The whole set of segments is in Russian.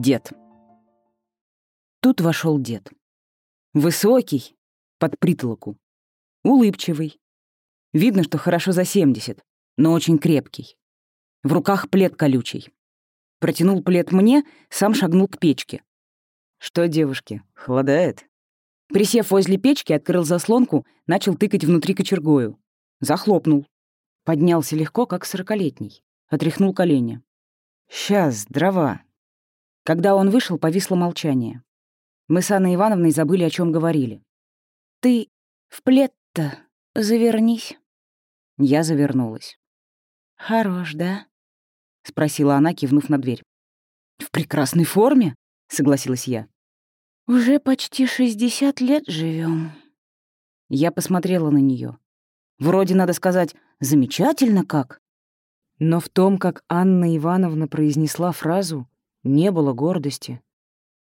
Дед. Тут вошел дед. Высокий, под притолоку. Улыбчивый. Видно, что хорошо за 70, но очень крепкий. В руках плед колючий. Протянул плед мне, сам шагнул к печке. «Что, девушки, холодает?» Присев возле печки, открыл заслонку, начал тыкать внутри кочергою. Захлопнул. Поднялся легко, как сорокалетний. Отряхнул колени. «Сейчас, дрова». Когда он вышел, повисло молчание. Мы с Анной Ивановной забыли, о чем говорили. «Ты в плед-то завернись». Я завернулась. «Хорош, да?» — спросила она, кивнув на дверь. «В прекрасной форме?» — согласилась я. «Уже почти шестьдесят лет живем. Я посмотрела на нее. Вроде, надо сказать, замечательно как. Но в том, как Анна Ивановна произнесла фразу, не было гордости.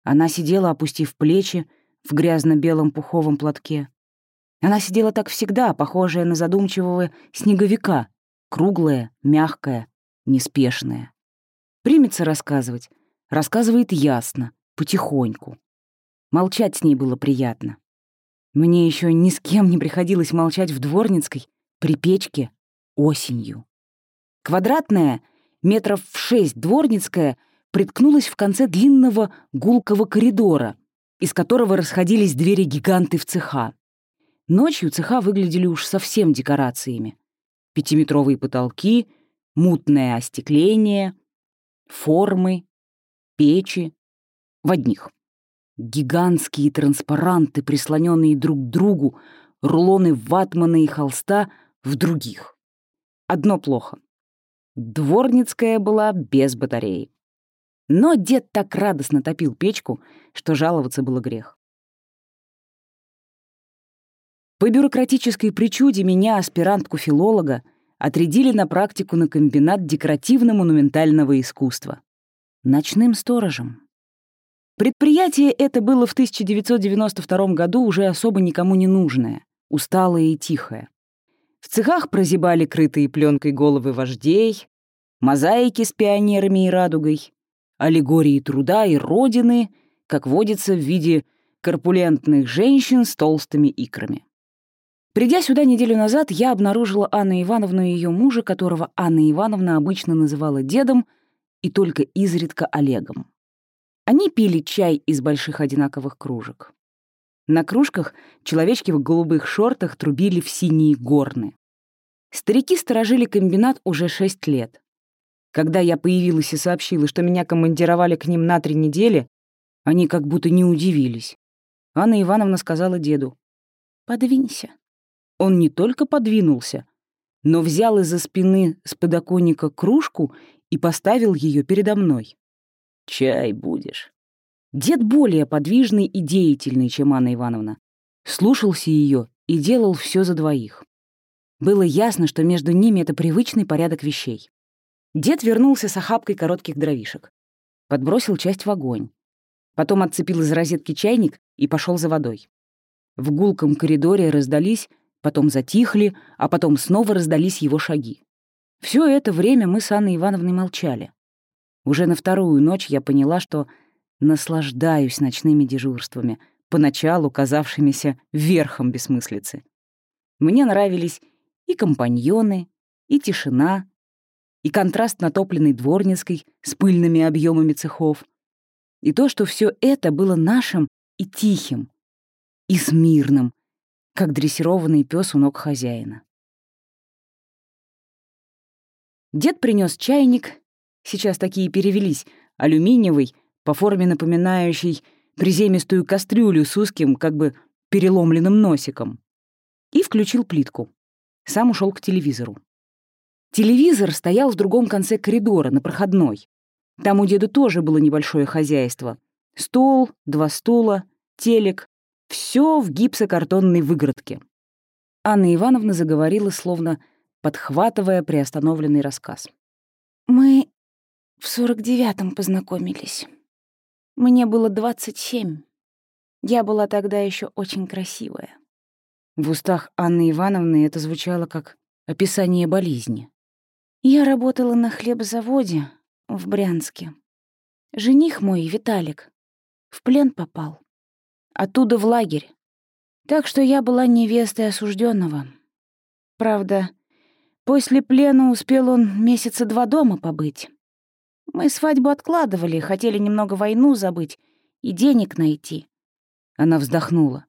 Она сидела, опустив плечи, в грязно-белом пуховом платке. Она сидела так всегда, похожая на задумчивого снеговика, круглая, мягкая, неспешная. Примется рассказывать, рассказывает ясно, потихоньку. Молчать с ней было приятно. Мне еще ни с кем не приходилось молчать в Дворницкой, при печке, осенью. Квадратная, метров в шесть Дворницкая — приткнулась в конце длинного гулкого коридора, из которого расходились двери-гиганты в цеха. Ночью цеха выглядели уж совсем декорациями. Пятиметровые потолки, мутное остекление, формы, печи в одних. Гигантские транспаранты, прислоненные друг к другу, рулоны ватмана и холста в других. Одно плохо. Дворницкая была без батареи. Но дед так радостно топил печку, что жаловаться было грех. По бюрократической причуде меня, аспирантку-филолога, отрядили на практику на комбинат декоративно-монументального искусства. Ночным сторожем. Предприятие это было в 1992 году уже особо никому не нужное, усталое и тихое. В цехах прозябали крытые пленкой головы вождей, мозаики с пионерами и радугой, аллегории труда и родины, как водится в виде корпулентных женщин с толстыми икрами. Придя сюда неделю назад, я обнаружила Анну Ивановну и ее мужа, которого Анна Ивановна обычно называла дедом и только изредка Олегом. Они пили чай из больших одинаковых кружек. На кружках человечки в голубых шортах трубили в синие горны. Старики сторожили комбинат уже шесть лет. Когда я появилась и сообщила, что меня командировали к ним на три недели, они как будто не удивились. Анна Ивановна сказала деду. «Подвинься». Он не только подвинулся, но взял из-за спины с подоконника кружку и поставил ее передо мной. «Чай будешь». Дед более подвижный и деятельный, чем Анна Ивановна. Слушался ее и делал все за двоих. Было ясно, что между ними это привычный порядок вещей. Дед вернулся с охапкой коротких дровишек. Подбросил часть в огонь. Потом отцепил из розетки чайник и пошел за водой. В гулком коридоре раздались, потом затихли, а потом снова раздались его шаги. Все это время мы с Анной Ивановной молчали. Уже на вторую ночь я поняла, что наслаждаюсь ночными дежурствами, поначалу казавшимися верхом бессмыслицы. Мне нравились и компаньоны, и тишина, и контраст натопленной дворницкой с пыльными объемами цехов, и то, что все это было нашим и тихим, и смирным, как дрессированный пес у ног хозяина. Дед принес чайник, сейчас такие перевелись, алюминиевый, по форме напоминающий приземистую кастрюлю с узким, как бы переломленным носиком, и включил плитку. Сам ушел к телевизору. Телевизор стоял в другом конце коридора, на проходной. Там у деда тоже было небольшое хозяйство. Стол, два стула, телек. Все в гипсокартонной выгородке. Анна Ивановна заговорила, словно подхватывая приостановленный рассказ. «Мы в сорок девятом познакомились. Мне было двадцать семь. Я была тогда еще очень красивая». В устах Анны Ивановны это звучало как описание болезни. Я работала на хлебзаводе в Брянске. Жених мой, Виталик, в плен попал. Оттуда в лагерь. Так что я была невестой осужденного. Правда, после плена успел он месяца два дома побыть. Мы свадьбу откладывали, хотели немного войну забыть и денег найти. Она вздохнула.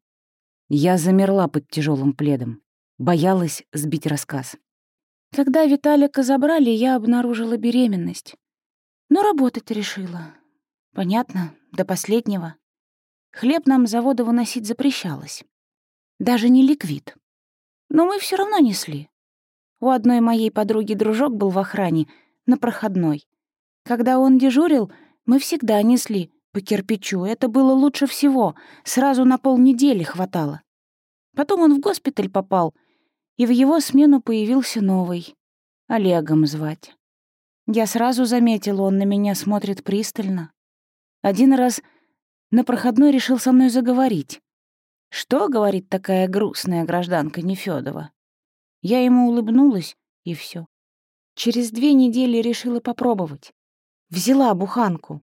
Я замерла под тяжелым пледом. Боялась сбить рассказ. Когда Виталика забрали, я обнаружила беременность. Но работать решила. Понятно, до последнего. Хлеб нам завода выносить запрещалось. Даже не ликвид. Но мы все равно несли. У одной моей подруги дружок был в охране, на проходной. Когда он дежурил, мы всегда несли по кирпичу. Это было лучше всего, сразу на полнедели хватало. Потом он в госпиталь попал, и в его смену появился новый. Олегом звать. Я сразу заметила, он на меня смотрит пристально. Один раз на проходной решил со мной заговорить. «Что, — говорит такая грустная гражданка Нефёдова?» Я ему улыбнулась, и все. Через две недели решила попробовать. Взяла буханку.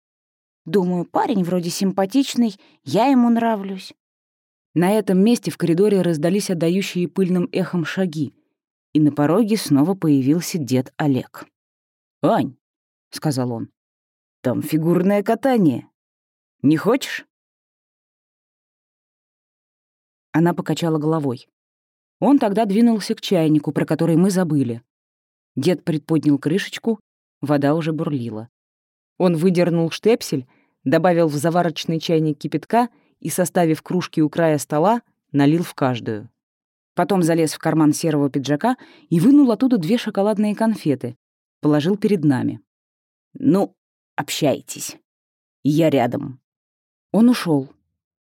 Думаю, парень вроде симпатичный, я ему нравлюсь. На этом месте в коридоре раздались отдающие пыльным эхом шаги, и на пороге снова появился дед Олег. «Ань», — сказал он, — «там фигурное катание. Не хочешь?» Она покачала головой. Он тогда двинулся к чайнику, про который мы забыли. Дед предподнял крышечку, вода уже бурлила. Он выдернул штепсель, добавил в заварочный чайник кипятка и, составив кружки у края стола, налил в каждую. Потом залез в карман серого пиджака и вынул оттуда две шоколадные конфеты. Положил перед нами. «Ну, общайтесь. Я рядом». Он ушел.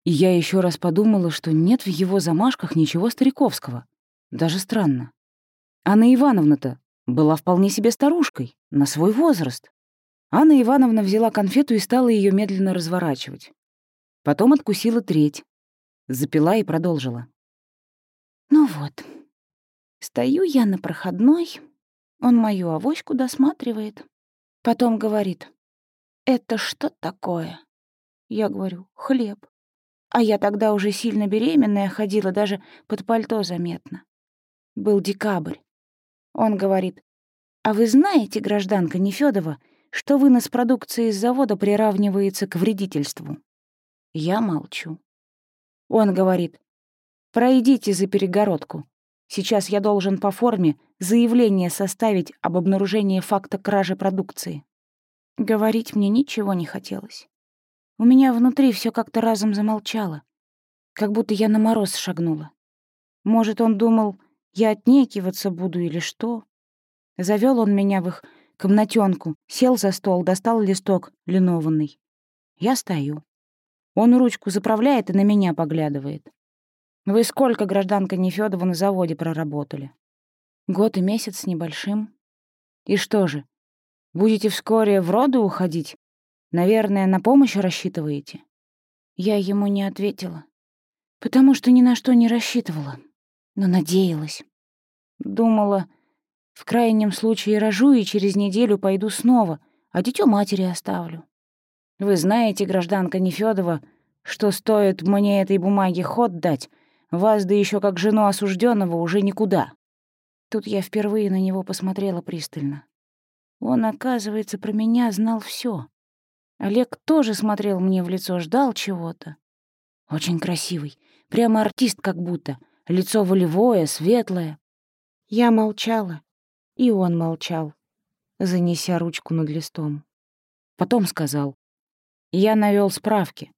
И я еще раз подумала, что нет в его замашках ничего стариковского. Даже странно. Анна Ивановна-то была вполне себе старушкой, на свой возраст. Анна Ивановна взяла конфету и стала ее медленно разворачивать. Потом откусила треть, запила и продолжила. «Ну вот, стою я на проходной, он мою авоську досматривает. Потом говорит, «Это что такое?» Я говорю, «Хлеб». А я тогда уже сильно беременная, ходила даже под пальто заметно. Был декабрь. Он говорит, «А вы знаете, гражданка Нефёдова, что вынос продукции из завода приравнивается к вредительству. Я молчу. Он говорит, пройдите за перегородку. Сейчас я должен по форме заявление составить об обнаружении факта кражи продукции. Говорить мне ничего не хотелось. У меня внутри все как-то разом замолчало, как будто я на мороз шагнула. Может, он думал, я отнекиваться буду или что? Завел он меня в их комнатенку, сел за стол, достал листок линованный. Я стою. Он ручку заправляет и на меня поглядывает. Вы сколько, гражданка Нефёдова, на заводе проработали? Год и месяц с небольшим. И что же, будете вскоре в роду уходить? Наверное, на помощь рассчитываете? Я ему не ответила, потому что ни на что не рассчитывала, но надеялась. Думала, в крайнем случае рожу и через неделю пойду снова, а дитё матери оставлю. Вы знаете, гражданка Нефёдова, что стоит мне этой бумаге ход дать, вас да еще как жену осужденного уже никуда. Тут я впервые на него посмотрела пристально. Он, оказывается, про меня знал все. Олег тоже смотрел мне в лицо, ждал чего-то. Очень красивый, прямо артист как будто, лицо волевое, светлое. Я молчала, и он молчал, занеся ручку над листом. Потом сказал. «Я навел справки.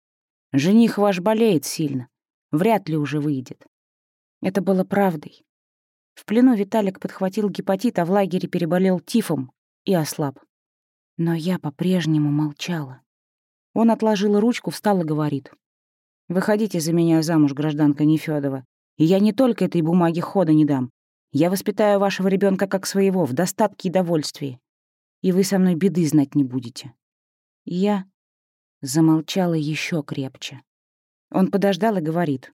Жених ваш болеет сильно. Вряд ли уже выйдет». Это было правдой. В плену Виталик подхватил гепатит, а в лагере переболел тифом и ослаб. Но я по-прежнему молчала. Он отложил ручку, встал и говорит. «Выходите за меня замуж, гражданка Нефёдова, и я не только этой бумаге хода не дам, я воспитаю вашего ребенка как своего, в достатке и довольстве. И вы со мной беды знать не будете». я замолчала еще крепче. Он подождал и говорит.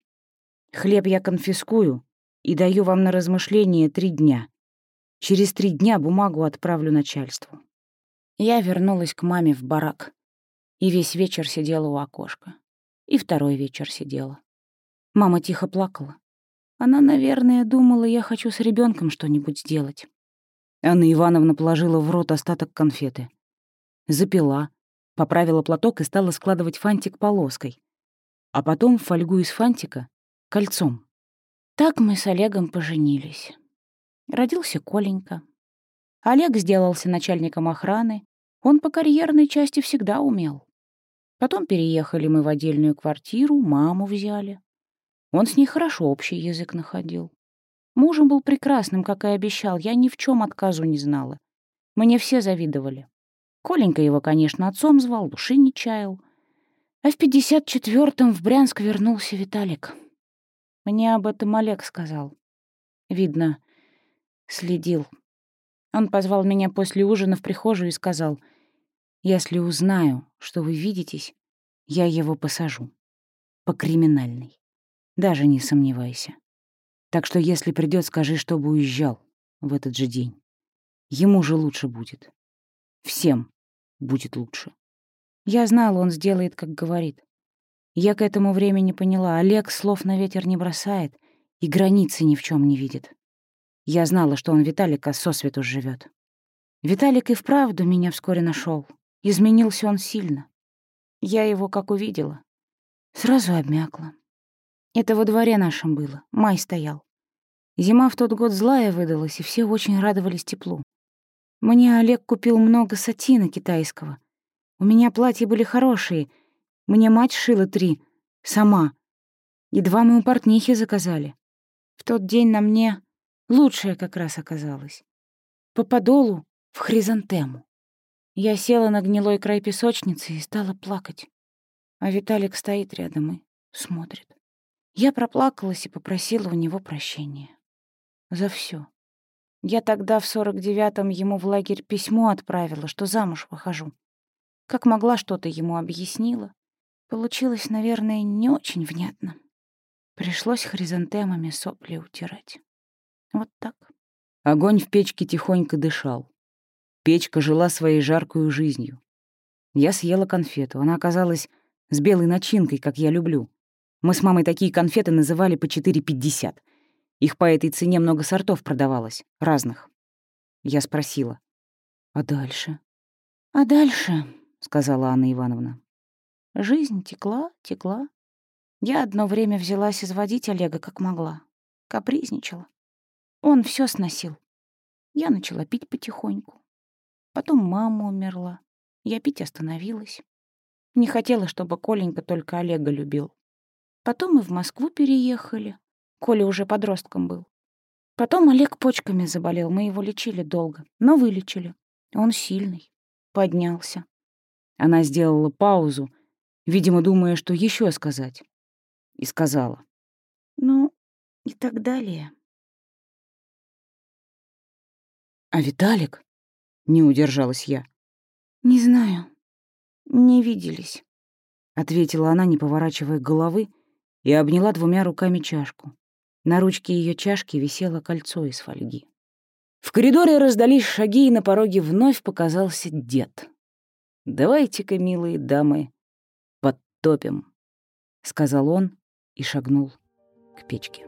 «Хлеб я конфискую и даю вам на размышление три дня. Через три дня бумагу отправлю начальству». Я вернулась к маме в барак. И весь вечер сидела у окошка. И второй вечер сидела. Мама тихо плакала. Она, наверное, думала, я хочу с ребенком что-нибудь сделать. Анна Ивановна положила в рот остаток конфеты. Запила, поправила платок и стала складывать фантик полоской. А потом фольгу из фантика — кольцом. Так мы с Олегом поженились. Родился Коленька. Олег сделался начальником охраны. Он по карьерной части всегда умел. Потом переехали мы в отдельную квартиру, маму взяли. Он с ней хорошо общий язык находил. Мужем был прекрасным, как и обещал, я ни в чем отказу не знала. Мне все завидовали. Коленька его, конечно, отцом звал, души не чаял. А в 54-м в Брянск вернулся Виталик. Мне об этом Олег сказал. Видно, следил. Он позвал меня после ужина в прихожую и сказал, «Если узнаю, что вы видитесь, я его посажу. По криминальной. Даже не сомневайся. Так что если придёт, скажи, чтобы уезжал в этот же день. Ему же лучше будет. Всем будет лучше. Я знала, он сделает, как говорит. Я к этому времени поняла, Олег слов на ветер не бросает и границы ни в чем не видит. Я знала, что он Виталика сосвету живет. Виталик и вправду меня вскоре нашел. Изменился он сильно. Я его как увидела. Сразу обмякла. Это во дворе нашем было, май стоял. Зима в тот год злая выдалась, и все очень радовались теплу. Мне Олег купил много сатина китайского. У меня платья были хорошие. Мне мать шила три, сама. И два мы у портнихи заказали. В тот день на мне лучшее как раз оказалось. По подолу в хризантему. Я села на гнилой край песочницы и стала плакать. А Виталик стоит рядом и смотрит. Я проплакалась и попросила у него прощения. За все. Я тогда в сорок девятом ему в лагерь письмо отправила, что замуж выхожу. Как могла, что-то ему объяснила. Получилось, наверное, не очень внятно. Пришлось хризантемами сопли утирать. Вот так. Огонь в печке тихонько дышал. Печка жила своей жаркую жизнью. Я съела конфету. Она оказалась с белой начинкой, как я люблю. Мы с мамой такие конфеты называли по 4,50. Их по этой цене много сортов продавалось, разных. Я спросила. «А дальше?» «А дальше», — сказала Анна Ивановна. «Жизнь текла, текла. Я одно время взялась изводить Олега как могла. Капризничала. Он все сносил. Я начала пить потихоньку. Потом мама умерла. Я пить остановилась. Не хотела, чтобы Коленька только Олега любил. Потом мы в Москву переехали. Коля уже подростком был. Потом Олег почками заболел, мы его лечили долго, но вылечили. Он сильный, поднялся. Она сделала паузу, видимо, думая, что еще сказать, и сказала. Ну, и так далее. А Виталик? Не удержалась я. Не знаю. Не виделись. Ответила она, не поворачивая головы, и обняла двумя руками чашку. На ручке ее чашки висело кольцо из фольги. В коридоре раздались шаги, и на пороге вновь показался дед. «Давайте-ка, милые дамы, подтопим», — сказал он и шагнул к печке.